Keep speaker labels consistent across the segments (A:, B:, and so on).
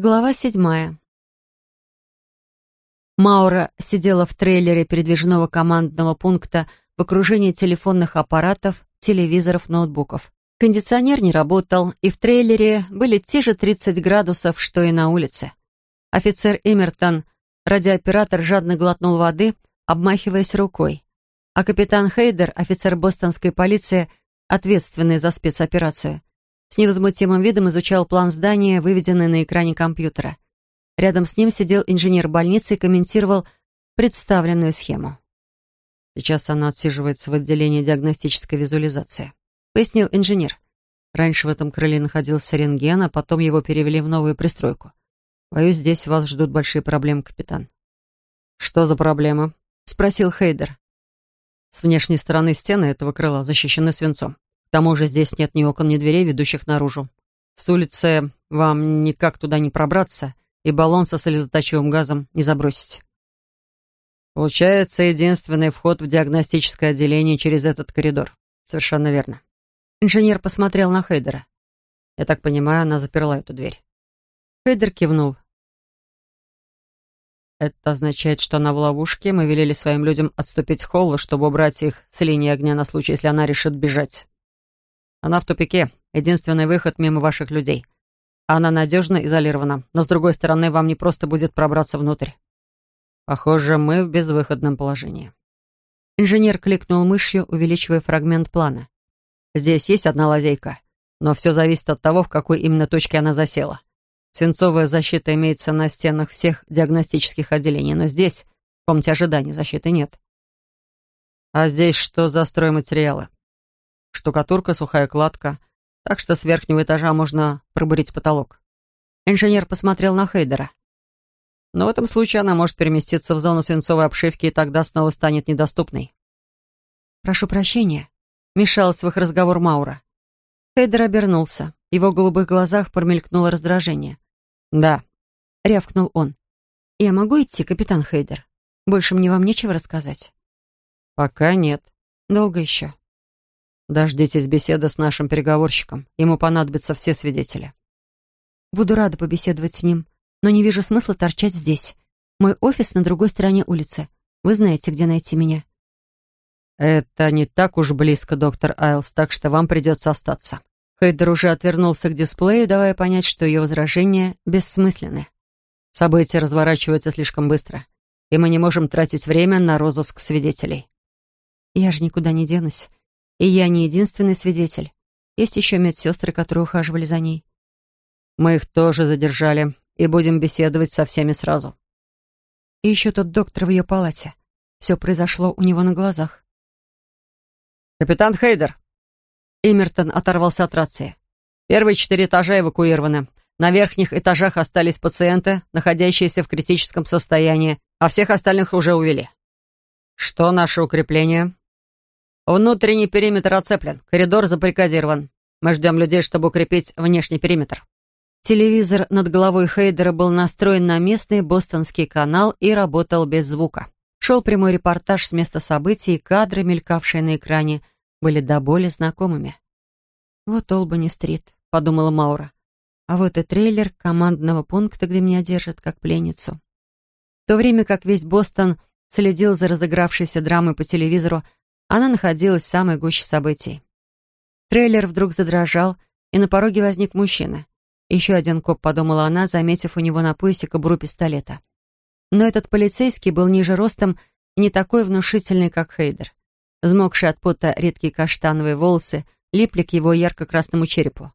A: Глава седьмая. Маура сидела в трейлере передвижного командного пункта в окружении телефонных аппаратов, телевизоров, ноутбуков. Кондиционер не работал, и в трейлере были те же 30 градусов, что и на улице. Офицер Эмертон, радиооператор, жадно глотнул воды, обмахиваясь рукой. А капитан Хейдер, офицер бостонской полиции, ответственный за спецоперацию, невозмутимым видом изучал план здания, выведенный на экране компьютера. Рядом с ним сидел инженер больницы и комментировал представленную схему. «Сейчас она отсиживается в отделении диагностической визуализации», — пояснил инженер. «Раньше в этом крыле находился рентген, а потом его перевели в новую пристройку. Боюсь, здесь вас ждут большие проблемы, капитан». «Что за проблемы?» — спросил Хейдер. С внешней стороны стены этого крыла защищены свинцом. К тому же здесь нет ни окон, ни дверей, ведущих наружу. С улицы вам никак туда не пробраться, и баллон со слезоточивым газом не забросить. Получается, единственный вход в диагностическое отделение через этот коридор. Совершенно верно. Инженер посмотрел на Хейдера. Я так понимаю, она заперла эту дверь. Хейдер кивнул. Это означает, что она в ловушке. Мы велели своим людям отступить в холл, чтобы убрать их с линии огня на случай, если она решит бежать. Она в тупике. Единственный выход мимо ваших людей. Она надежно изолирована, но, с другой стороны, вам не просто будет пробраться внутрь. Похоже, мы в безвыходном положении. Инженер кликнул мышью, увеличивая фрагмент плана. Здесь есть одна лазейка, но все зависит от того, в какой именно точке она засела. Свинцовая защита имеется на стенах всех диагностических отделений, но здесь, в комнате ожидания, защиты нет. А здесь что за стройматериалы? Штукатурка, сухая кладка, так что с верхнего этажа можно пробурить потолок. Инженер посмотрел на Хейдера. Но в этом случае она может переместиться в зону свинцовой обшивки и тогда снова станет недоступной. «Прошу прощения», — мешалась в их разговор Маура. Хейдер обернулся. В его голубых глазах промелькнуло раздражение. «Да», — рявкнул он. «Я могу идти, капитан Хейдер? Больше мне вам нечего рассказать?» «Пока нет. Долго еще?» Дождитесь беседы с нашим переговорщиком. Ему понадобятся все свидетели. Буду рада побеседовать с ним, но не вижу смысла торчать здесь. Мой офис на другой стороне улицы. Вы знаете, где найти меня. Это не так уж близко, доктор Айлс, так что вам придется остаться. Хейдер уже отвернулся к дисплею, давая понять, что ее возражения бессмысленны. События разворачиваются слишком быстро, и мы не можем тратить время на розыск свидетелей. Я же никуда не денусь. И я не единственный свидетель. Есть еще медсестры, которые ухаживали за ней. Мы их тоже задержали и будем беседовать со всеми сразу. И еще тот доктор в ее палате. Все произошло у него на глазах. «Капитан Хейдер!» Эмертон оторвался от рации. «Первые четыре этажа эвакуированы. На верхних этажах остались пациенты, находящиеся в критическом состоянии, а всех остальных уже увели. Что наше укрепление?» Внутренний периметр оцеплен, коридор заприкозирован. Мы ждем людей, чтобы укрепить внешний периметр. Телевизор над головой Хейдера был настроен на местный бостонский канал и работал без звука. Шел прямой репортаж с места событий, и кадры, мелькавшие на экране, были до боли знакомыми. «Вот Олбани-стрит», — подумала Маура. «А вот и трейлер командного пункта, где меня держат как пленницу». В то время как весь Бостон следил за разыгравшейся драмой по телевизору, она находилась в самой гуще событий. Трейлер вдруг задрожал, и на пороге возник мужчина. Еще один коп, подумала она, заметив у него на поясе кобуру пистолета. Но этот полицейский был ниже ростом и не такой внушительный, как Хейдер. Взмокшие от пота редкие каштановые волосы липли к его ярко-красному черепу.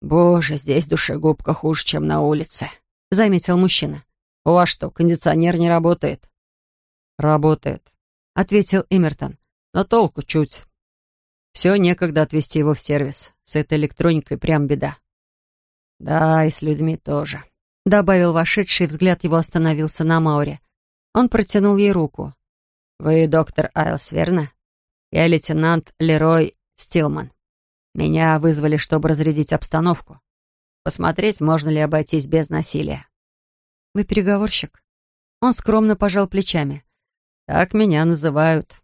A: «Боже, здесь душегубка хуже, чем на улице», — заметил мужчина. «У вас что, кондиционер не работает?» «Работает», — ответил Эмертон. Но толку чуть. Все некогда отвезти его в сервис. С этой электроникой прям беда. Да, и с людьми тоже. Добавил вошедший, взгляд его остановился на Мауре. Он протянул ей руку. «Вы доктор Айлс, верно? Я лейтенант Лерой Стилман. Меня вызвали, чтобы разрядить обстановку. Посмотреть, можно ли обойтись без насилия». «Вы переговорщик?» Он скромно пожал плечами. «Так меня называют.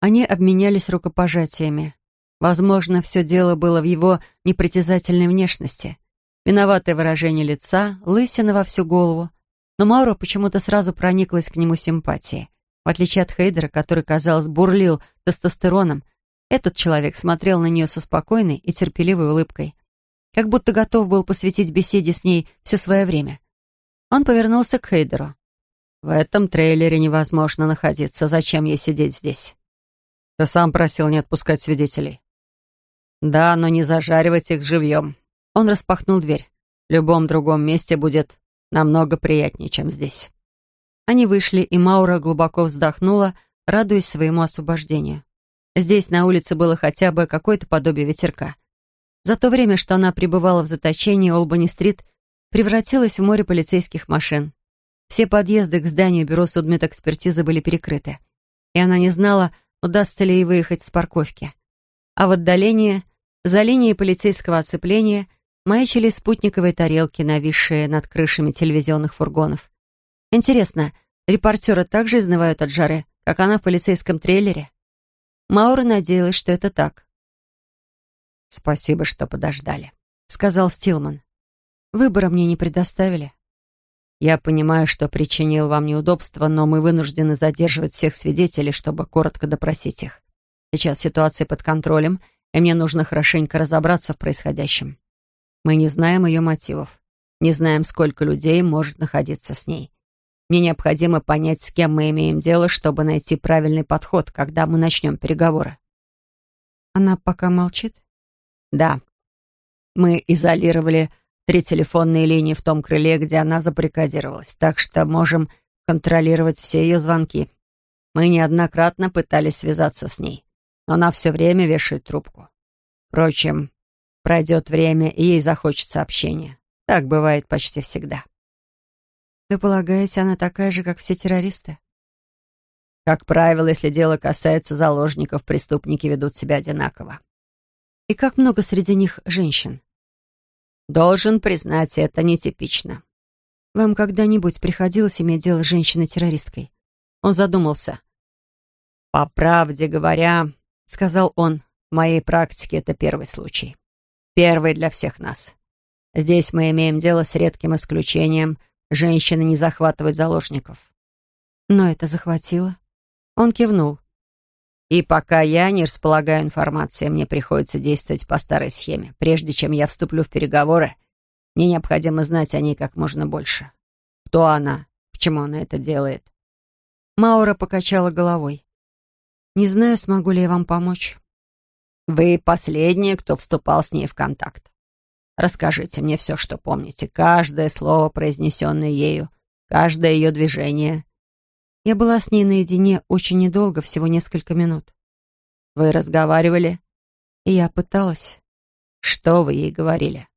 A: Они обменялись рукопожатиями. Возможно, все дело было в его непритязательной внешности. Виноватое выражение лица, лысина во всю голову. Но Маура почему-то сразу прониклась к нему симпатией. В отличие от Хейдера, который, казалось, бурлил тестостероном, этот человек смотрел на нее со спокойной и терпеливой улыбкой. Как будто готов был посвятить беседе с ней все свое время. Он повернулся к Хейдеру. «В этом трейлере невозможно находиться. Зачем ей сидеть здесь?» «Ты сам просил не отпускать свидетелей». «Да, но не зажаривать их живьем». Он распахнул дверь. «В любом другом месте будет намного приятнее, чем здесь». Они вышли, и Маура глубоко вздохнула, радуясь своему освобождению. Здесь на улице было хотя бы какое-то подобие ветерка. За то время, что она пребывала в заточении, Олбани-стрит превратилась в море полицейских машин. Все подъезды к зданию бюро судмедэкспертизы были перекрыты, и она не знала, удастся ли ей выехать с парковки. А в отдалении, за линией полицейского оцепления, маячили спутниковые тарелки, нависшие над крышами телевизионных фургонов. Интересно, репортеры также изнывают от жары, как она в полицейском трейлере? Маура надеялась, что это так. «Спасибо, что подождали», — сказал Стилман. «Выбора мне не предоставили». «Я понимаю, что причинил вам неудобства, но мы вынуждены задерживать всех свидетелей, чтобы коротко допросить их. Сейчас ситуация под контролем, и мне нужно хорошенько разобраться в происходящем. Мы не знаем ее мотивов, не знаем, сколько людей может находиться с ней. Мне необходимо понять, с кем мы имеем дело, чтобы найти правильный подход, когда мы начнем переговоры».
B: «Она пока молчит?»
A: «Да. Мы изолировали три телефонные линии в том крыле, где она забаррикадировалась, так что можем контролировать все ее звонки. Мы неоднократно пытались связаться с ней, но она все время вешает трубку. Впрочем, пройдет время, и ей захочется общения. Так бывает почти всегда.
B: Вы полагаете, она такая же, как все террористы?
A: Как правило, если дело касается заложников, преступники ведут себя одинаково.
B: И как много среди них женщин?
A: Должен признать, это нетипично.
B: Вам когда-нибудь приходилось иметь дело с женщиной-террористкой?
A: Он задумался. «По правде говоря, — сказал он, — в моей практике это первый случай. Первый для всех нас. Здесь мы имеем дело с редким исключением. Женщины не захватывают заложников».
B: «Но это захватило?» Он кивнул.
A: И пока я не располагаю информацией, мне приходится действовать по старой схеме. Прежде чем я вступлю в переговоры, мне необходимо знать о ней как можно больше. Кто она? Почему она это делает?
B: Маура покачала головой. «Не знаю, смогу ли я вам помочь».
A: «Вы последние, кто вступал с ней в контакт. Расскажите мне все, что помните. Каждое слово, произнесенное ею, каждое ее движение.
B: Я была с ней наедине очень недолго, всего несколько минут.
A: Вы разговаривали?
B: И я пыталась.
A: Что вы ей говорили?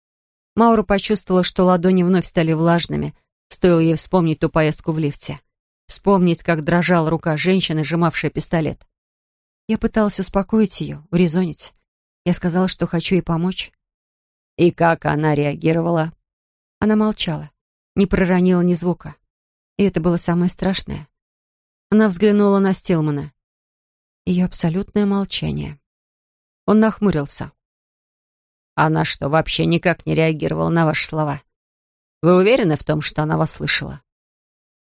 B: Маура почувствовала, что ладони вновь стали влажными, стоило ей вспомнить ту поездку в лифте. Вспомнить, как дрожала рука женщины, сжимавшая пистолет. Я пыталась успокоить ее, урезонить. Я сказала, что хочу ей помочь.
A: И как она реагировала?
B: Она молчала, не проронила ни звука. И это было самое страшное. Она взглянула на Стилмана. Ее абсолютное молчание. Он нахмурился.
A: «Она что, вообще никак не реагировала на ваши слова? Вы уверены в том, что она вас слышала?»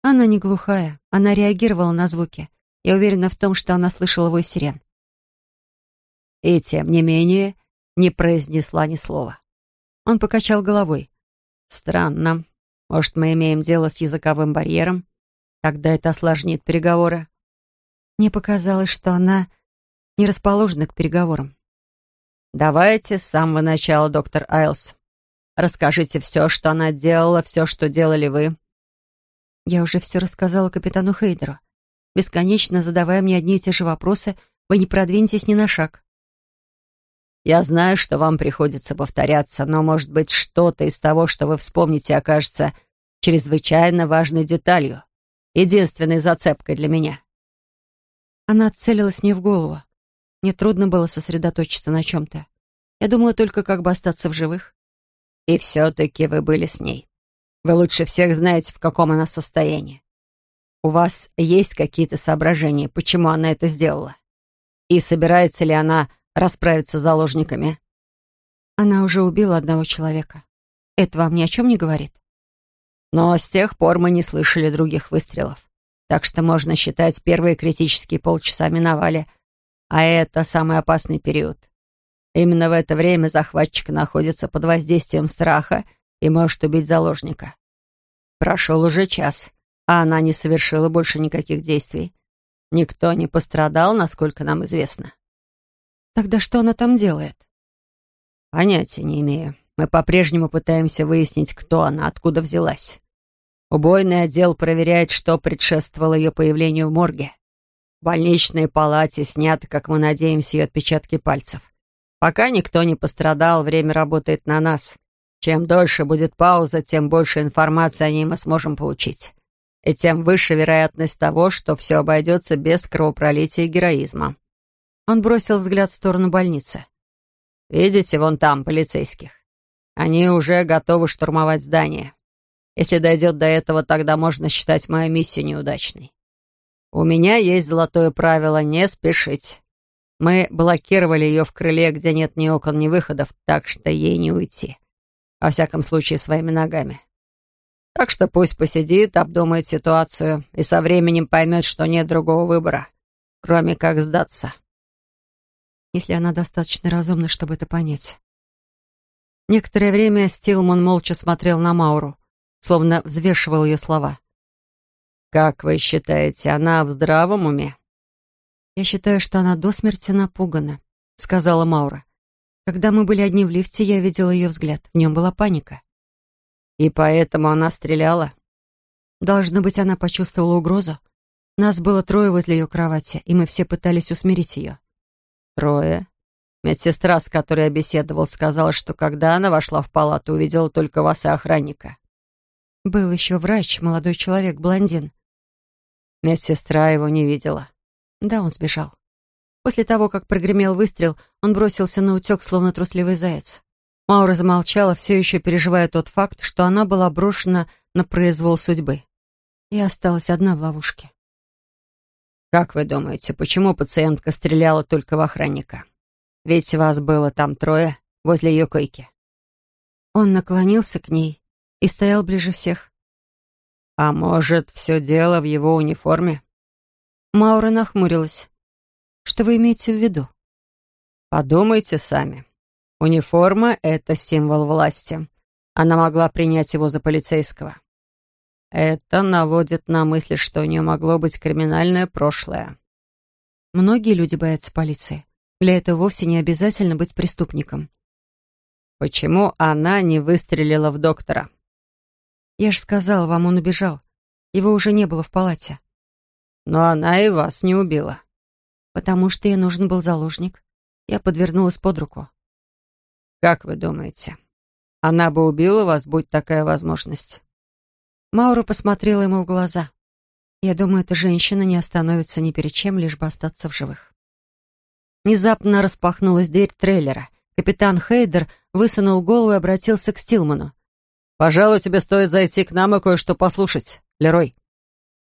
B: Она не глухая. Она реагировала на звуки. Я уверена в том, что она слышала вой сирен.
A: И, тем не менее, не произнесла ни слова.
B: Он покачал головой.
A: «Странно. Может, мы имеем дело с языковым барьером?» Тогда это осложнит переговоры.
B: Мне показалось, что она не расположена к переговорам.
A: Давайте с самого начала, доктор Айлс. Расскажите все, что она делала, все, что делали вы.
B: Я уже все рассказала капитану Хейдеру. Бесконечно задавая мне одни и те же вопросы, вы не продвинетесь ни на шаг.
A: Я знаю, что вам приходится повторяться, но, может быть, что-то из того, что вы вспомните, окажется чрезвычайно важной деталью единственной зацепкой для меня.
B: Она целилась мне в голову. Мне трудно было сосредоточиться на чем-то. Я думала только, как бы остаться в живых.
A: И все-таки вы были с ней. Вы лучше всех знаете, в каком она состоянии. У вас есть какие-то соображения, почему она это сделала? И собирается ли она расправиться с заложниками?
B: Она уже убила одного человека. Это вам ни о чем не говорит?
A: Но с тех пор мы не слышали других выстрелов. Так что можно считать, первые критические полчаса миновали. А это самый опасный период. Именно в это время захватчик находится под воздействием страха и может убить заложника. Прошел уже час, а она не совершила больше никаких действий. Никто не пострадал, насколько нам известно.
B: Тогда что она там делает?
A: Понятия не имею. Мы по-прежнему пытаемся выяснить, кто она, откуда взялась. Убойный отдел проверяет, что предшествовало ее появлению в морге. В больничной палате сняты, как мы надеемся, ее отпечатки пальцев. Пока никто не пострадал, время работает на нас. Чем дольше будет пауза, тем больше информации о ней мы сможем получить. И тем выше вероятность того, что все обойдется без кровопролития и героизма.
B: Он бросил взгляд в сторону больницы.
A: «Видите, вон там, полицейских. Они уже готовы штурмовать здание. Если дойдет до этого, тогда можно считать мою миссию неудачной. У меня есть золотое правило не спешить. Мы блокировали ее в крыле, где нет ни окон, ни выходов, так что ей не уйти. Во всяком случае, своими ногами. Так что пусть посидит, обдумает ситуацию и со временем поймет, что нет другого выбора, кроме как сдаться.
B: Если она достаточно разумна, чтобы это понять. Некоторое время Стилман молча смотрел на Мауру, словно взвешивал ее слова.
A: «Как вы считаете, она в здравом уме?»
B: «Я считаю, что она до смерти напугана», — сказала Маура. «Когда мы были одни в лифте, я видела ее взгляд. В нем была паника».
A: «И поэтому она стреляла?»
B: «Должно быть, она почувствовала угрозу. Нас было трое возле ее кровати, и мы все пытались усмирить ее».
A: «Трое?» Медсестра, с которой я беседовал, сказала, что когда она вошла в палату, увидела только вас и охранника.
B: Был еще врач, молодой человек, блондин.
A: Медсестра его не видела.
B: Да, он сбежал. После того, как прогремел выстрел, он бросился на утек, словно трусливый заяц. Маура замолчала, все еще переживая тот факт, что она была брошена на произвол судьбы. И осталась одна в ловушке.
A: «Как вы думаете, почему пациентка стреляла только в охранника? Ведь вас было там трое, возле ее койки».
B: Он наклонился к ней и стоял ближе всех.
A: «А может, все дело в его униформе?»
B: Маура нахмурилась. «Что вы имеете в виду?»
A: «Подумайте сами. Униформа — это символ власти. Она могла принять его за полицейского. Это наводит на мысль, что у нее могло быть криминальное прошлое».
B: Многие люди боятся полиции. Для этого вовсе не обязательно быть преступником.
A: Почему она не выстрелила в доктора?
B: Я же сказала вам, он убежал. Его уже не было в палате.
A: Но она и вас не убила.
B: Потому что ей нужен был заложник. Я подвернулась под руку.
A: Как вы думаете, она бы убила вас, будь такая возможность?
B: Маура посмотрела ему в глаза. Я думаю, эта женщина не остановится ни перед чем, лишь бы остаться в живых. Внезапно распахнулась дверь трейлера. Капитан Хейдер высунул голову и обратился к Стилману.
A: «Пожалуй, тебе стоит зайти к нам и кое-что послушать, Лерой».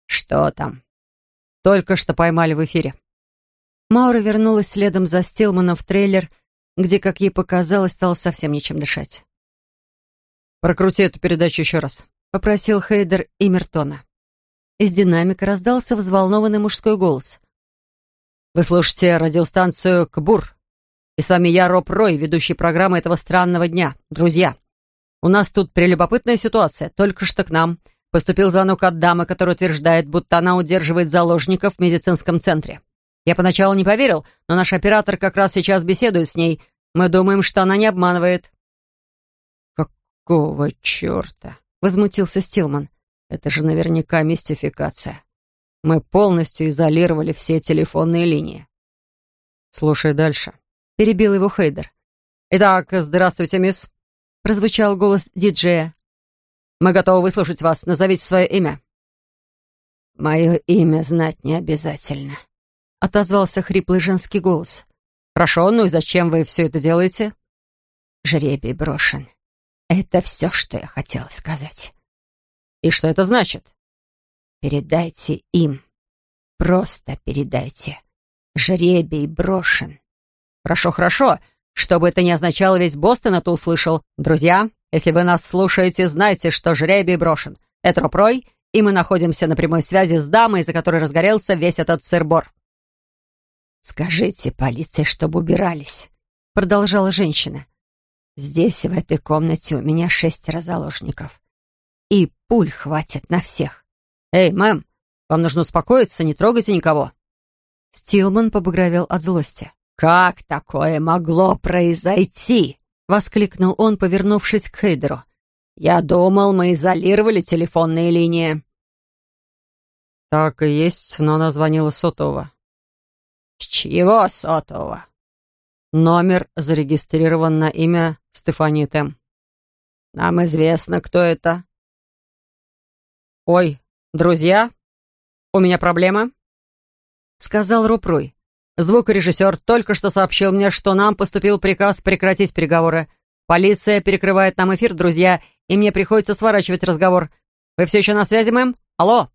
A: «Что там?» Только что поймали в эфире.
B: Маура вернулась следом за Стилманом в трейлер, где, как ей показалось, стало совсем нечем дышать.
A: «Прокрути эту передачу еще раз», —
B: попросил Хейдер Имертона. Из динамика раздался взволнованный мужской голос.
A: «Вы слушаете радиостанцию «Кбур». И с вами я, Роб Рой, ведущий программы этого странного дня. Друзья, у нас тут прелюбопытная ситуация. Только что к нам Поступил звонок от дамы, которая утверждает, будто она удерживает заложников в медицинском центре. Я поначалу не поверил, но наш оператор как раз сейчас беседует с ней. Мы думаем, что она не обманывает». «Какого черта?» — возмутился Стилман. «Это же наверняка мистификация. Мы полностью изолировали все телефонные линии». «Слушай дальше», — перебил его Хейдер. «Итак, здравствуйте, мисс», — прозвучал голос диджея. Мы готовы выслушать вас. Назовите свое имя». «Мое имя знать не обязательно», — отозвался хриплый женский голос. «Хорошо, ну и зачем вы все это делаете?» «Жребий брошен. Это все, что я хотела сказать». «И что это значит?» «Передайте им. Просто передайте. Жребий брошен». «Хорошо, хорошо. Что бы это ни означало, весь Бостон это услышал. Друзья, если вы нас слушаете, знайте, что жребий брошен. Это Ропрой, и мы находимся на прямой связи с дамой, из-за которой разгорелся весь этот сырбор.
B: «Скажите полиции, чтобы убирались», — продолжала женщина. «Здесь, в этой комнате, у меня шестеро заложников. И пуль хватит на всех».
A: «Эй, мэм, вам нужно успокоиться, не трогайте никого».
B: Стилман побагровел от злости.
A: «Как такое могло произойти?» — воскликнул он, повернувшись к Хейдеру. «Я думал, мы изолировали телефонные линии». «Так и есть, но она звонила сотового».
B: «С чьего сотового?»
A: «Номер зарегистрирован на имя Стефани Тем».
B: «Нам известно, кто это».
A: «Ой, друзья, у меня проблема», — сказал Рупруй. «Звукорежиссер только что сообщил мне, что нам поступил приказ прекратить переговоры. Полиция перекрывает нам эфир, друзья, и мне приходится сворачивать разговор. Вы все еще на связи, мэм? Алло?»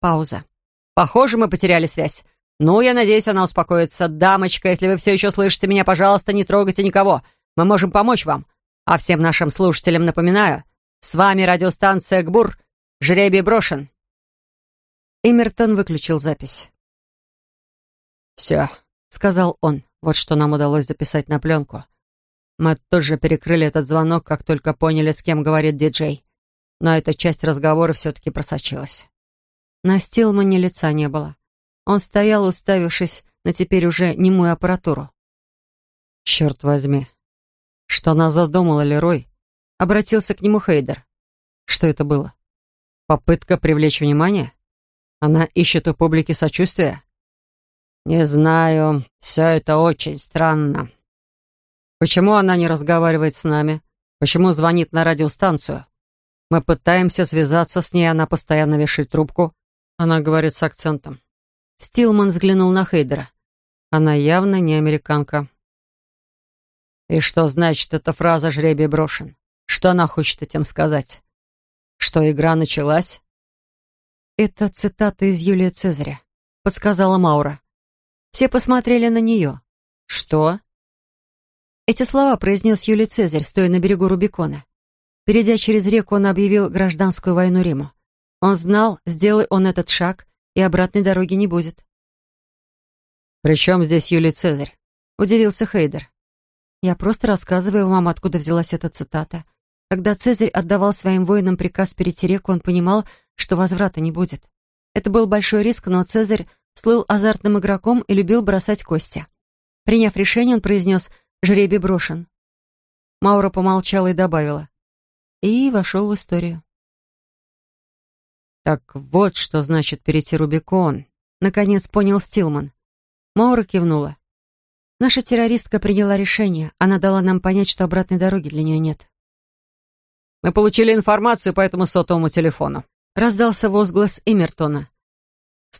A: Пауза. «Похоже, мы потеряли связь. Ну, я надеюсь, она успокоится. Дамочка, если вы все еще слышите меня, пожалуйста, не трогайте никого. Мы можем помочь вам. А всем нашим слушателям напоминаю, с вами радиостанция «Гбур». Жребий брошен». Эмертон выключил запись. «Все», — сказал он. «Вот что нам удалось записать на пленку. Мы тоже перекрыли этот звонок, как только поняли, с кем говорит диджей. Но эта часть разговора все-таки просочилась». На Стилмане лица не было. Он стоял, уставившись на теперь уже немую аппаратуру. «Черт возьми! Что она задумала, Лерой?» Обратился к нему Хейдер. «Что это было? Попытка привлечь внимание? Она ищет у публики сочувствия?»
B: «Не знаю. Все это очень странно».
A: «Почему она не разговаривает с нами? Почему звонит на радиостанцию? Мы пытаемся связаться с ней, она постоянно вешает трубку. Она говорит с акцентом. Стилман взглянул на Хейдера. Она явно не американка. И что значит эта фраза «жребий брошен»? Что она хочет этим сказать? Что игра началась? Это цитата из Юлия Цезаря, подсказала Маура. Все посмотрели на нее. Что? Эти слова произнес Юлий Цезарь, стоя на берегу Рубикона. Перейдя через реку, он объявил гражданскую войну Риму. Он знал, сделай он этот шаг, и обратной дороги не будет. «При чем здесь Юлий Цезарь?» — удивился Хейдер. «Я просто рассказываю вам, откуда взялась эта цитата. Когда Цезарь отдавал своим воинам приказ перейти реку, он понимал, что возврата не будет. Это был большой риск, но Цезарь слыл азартным игроком и любил бросать кости. Приняв решение, он произнес «жребий брошен». Маура помолчала и добавила. И вошел в историю. «Так вот, что значит перейти Рубикон», — наконец понял Стилман. Маура кивнула. «Наша террористка приняла решение. Она дала нам понять, что обратной дороги для нее нет». «Мы получили информацию по этому сотовому телефону», — раздался возглас Эмертона.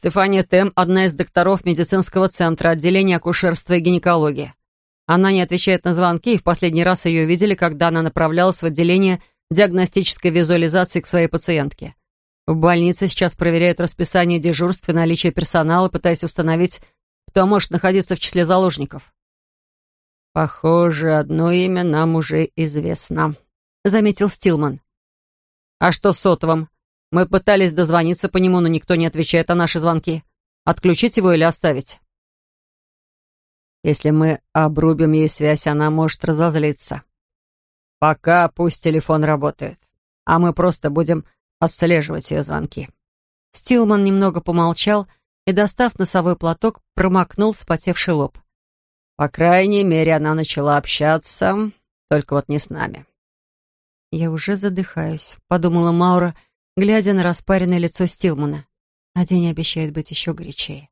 A: «Стефания Тем — одна из докторов медицинского центра отделения акушерства и гинекологии. Она не отвечает на звонки, и в последний раз ее видели, когда она направлялась в отделение диагностической визуализации к своей пациентке. В больнице сейчас проверяют расписание дежурств и наличие персонала, пытаясь установить, кто может находиться в числе заложников.
B: «Похоже, одно имя нам уже известно», — заметил Стилман.
A: «А что с сотовым? Мы пытались дозвониться по нему, но никто не отвечает на наши звонки. Отключить его или оставить?»
B: «Если мы обрубим ей связь, она может разозлиться. Пока пусть телефон работает, а мы просто будем отслеживать ее звонки».
A: Стилман немного помолчал и, достав носовой платок, промокнул вспотевший лоб.
B: «По крайней мере, она начала общаться, только вот не с нами».
A: «Я уже задыхаюсь», — подумала Маура, глядя на распаренное лицо Стилмана. А день обещает быть еще горячее.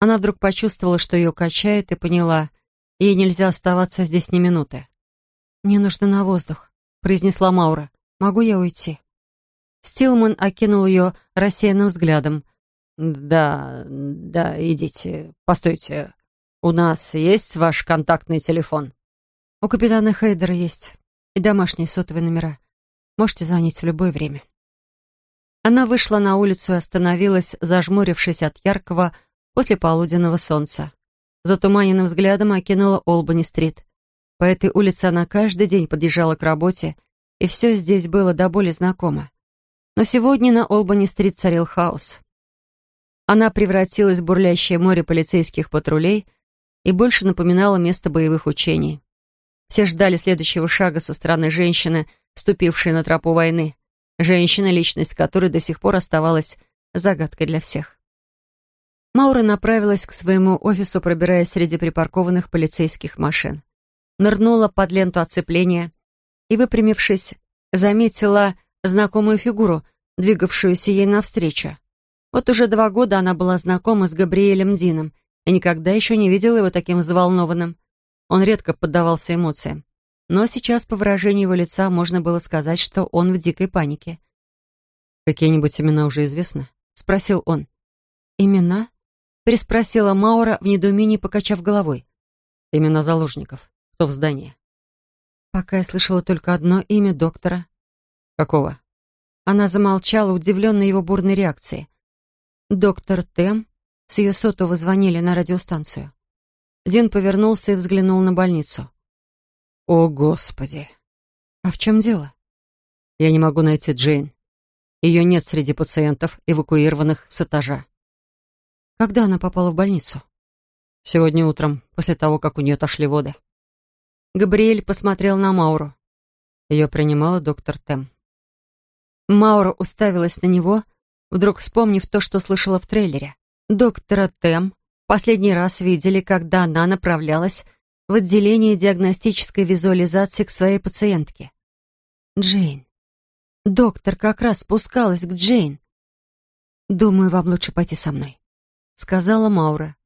A: Она вдруг почувствовала, что ее качает, и поняла, ей нельзя оставаться здесь ни минуты. «Мне нужно на воздух», — произнесла Маура. «Могу я уйти?» Стилман окинул ее рассеянным взглядом.
B: «Да, да, идите. Постойте. У нас есть ваш контактный телефон?»
A: «У капитана Хейдера есть. И домашние сотовые номера. Можете звонить в любое время». Она вышла на улицу и остановилась, зажмурившись от яркого после полуденного солнца. Затуманенным взглядом окинула Олбани-стрит.
B: По этой улице она каждый день подъезжала к работе, и все здесь было до боли знакомо. Но сегодня на Олбани-стрит царил хаос. Она превратилась в бурлящее море полицейских патрулей и больше напоминала место боевых учений. Все ждали следующего шага со стороны женщины, ступившей на тропу войны. Женщина, личность которой до сих пор оставалась загадкой для всех. Маура направилась к своему офису, пробираясь среди припаркованных полицейских машин. Нырнула под ленту оцепления и, выпрямившись, заметила знакомую фигуру, двигавшуюся ей навстречу. Вот уже два года она была знакома с Габриэлем Дином и никогда еще не видела его таким взволнованным. Он редко поддавался эмоциям. Но сейчас по выражению его лица можно было сказать, что он в дикой панике.
A: «Какие-нибудь имена уже известны?»
B: — спросил он. «Имена?» — переспросила Маура в недоумении, покачав головой.
A: «Имена заложников. Кто в здании?»
B: Пока я слышала только одно имя доктора.
A: «Какого?»
B: Она замолчала, удивленная его бурной реакцией. «Доктор Тем?» С ее сотового звонили на радиостанцию. Дин повернулся и взглянул на больницу.
A: «О, Господи!»
B: «А в чем дело?»
A: «Я не могу найти Джейн. Ее нет среди пациентов, эвакуированных с этажа».
B: «Когда она попала в больницу?»
A: «Сегодня утром, после того, как у нее отошли воды».
B: Габриэль посмотрел на Мауру.
A: Ее принимала доктор Тем.
B: Маура уставилась на него, вдруг вспомнив то, что слышала в трейлере. Доктора Тем последний раз видели, когда она направлялась в отделение диагностической визуализации к своей пациентке. Джейн. Доктор как раз спускалась к Джейн. «Думаю, вам лучше пойти со мной», — сказала Маура.